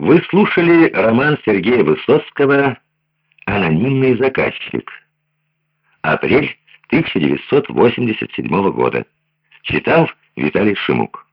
Вы слушали роман Сергея Высоцкого «Анонимный заказчик». Апрель 1987 года. Читал Виталий Шимук.